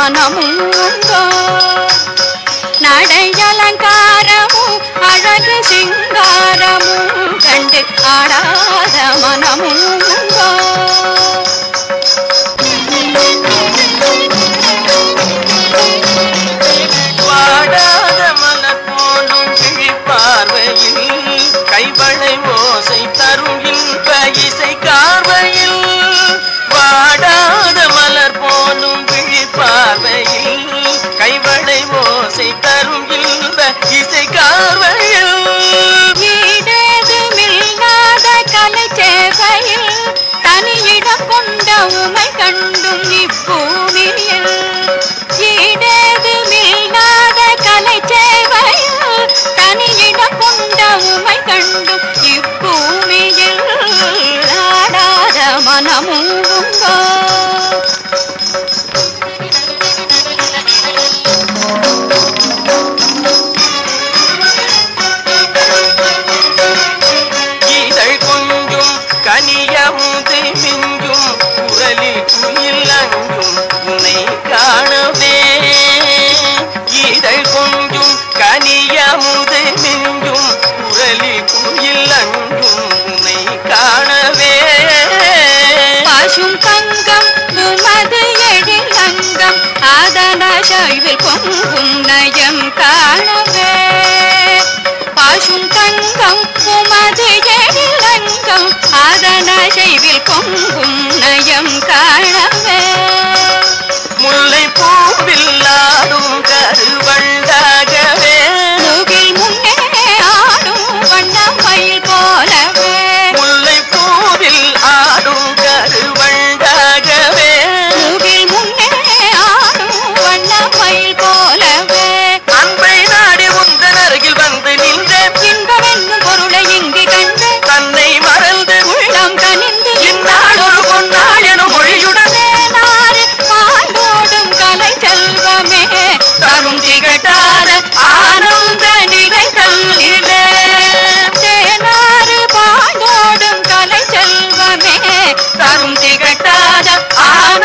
மனமுண்டோ நடை அலங்காரமும் அழகு சிங்காரமும் கண்டு ஆடாத மனமும் கொண்ட உமை கண்டும் இப்பூமியில். சீடது மீளாத கலை சேவையில் தனியிடம் கொண்ட உமை கண்டும் இப்பூமியில். ஆடாத மனமும் கனியமும் குரலி குயில் அங்கும் உனை காணவே. இதழ் கொஞ்சும் கனியமுது மிஞ்சும் குரலி குயில் அங்கும் உனை காணவே. பசும் தங்கம் துமது எழில் அங்கம் ஆதனாஷாய்வில் பொங்கும் நயம் காணவே. பசும் தங்கம் துமது எழில் நெஞ்சம் காணவே ஆடும் திகட்டார ஆனந்த நிலைகள் இட தேனாறு பாடோடும் கலை செல்வமே தரும் திகட்டார ஆன